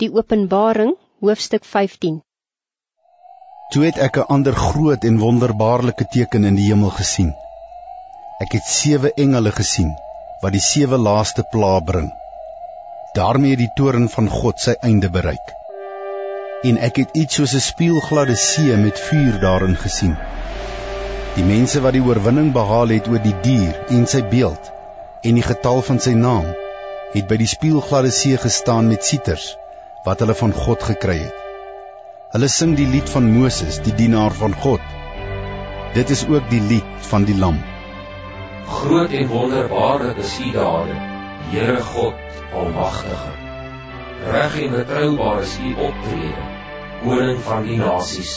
Die Openbaring, hoofstuk 15. Toe het ek 'n ander groot en wonderbaarlike teken in die hemel gesien. Ek het sewe engele gesien wat die sewe laaste pla bring. daarmee het die toorn van God sy einde bereik. En ek het iets soos 'n spieelgladde see met vuur daarin gesien. Die mense wat die oorwinning behaal het oor die dier en sy beeld en die getal van sy naam, het by die spieelgladde see gestaan met sieters wat hulle van God gekry het. Hulle sing die lied van Moses, die dienaar van God. Dit is ook die lied van die lam. Groot en wonderbaarlik is U dade, Here God, Almagtige. Reg en betroubaar is U optrede, Koning van die nasies.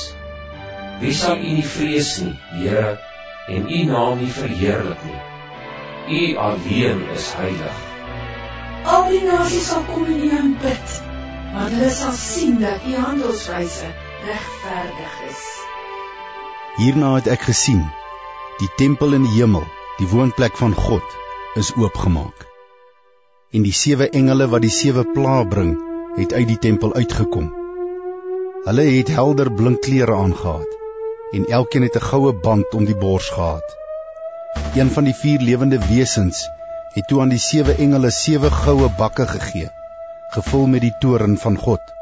Wie sal U nie vrees nie, Here, en U naam nie verheerlik nie? U alleen is heilig. Al die nasies sal kom en U aanbid want hulle sal sien dat u handelswyse regverdig is. Hierna het ek gesien die tempel in die hemel, die woonplek van God, is oopgemaak. En die sewe engele wat die sewe pla bring, het uit die tempel uitgekom. Hulle het helder blink klere aangetree en elkeen het 'n goue band om die bors gehad. Een van die vier lewende wesens het toe aan die sewe engele sewe goue bakke gegee gevul met die toorn van God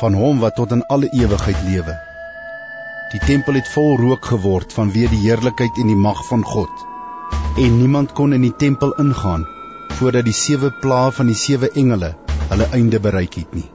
van hom wat tot in alle ewigheid lewe. Die tempel het vol rook geword vanweë die heerlikheid en die mag van God. En niemand kon in die tempel ingaan voordat die sewe plaae van die sewe engele hulle einde bereik het nie.